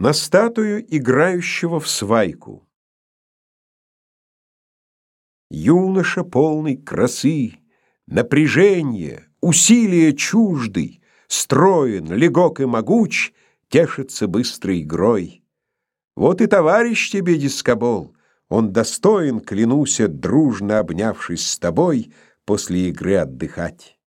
На статую играющего в свайку. Юноша полный красы, напряжения, усилия чуждый, строен, легок и могуч, тешится быстрой игрой. Вот и товарищ тебе, дискобол, он достоин, клянусь, дружно обнявшись с тобой, после игры отдыхать.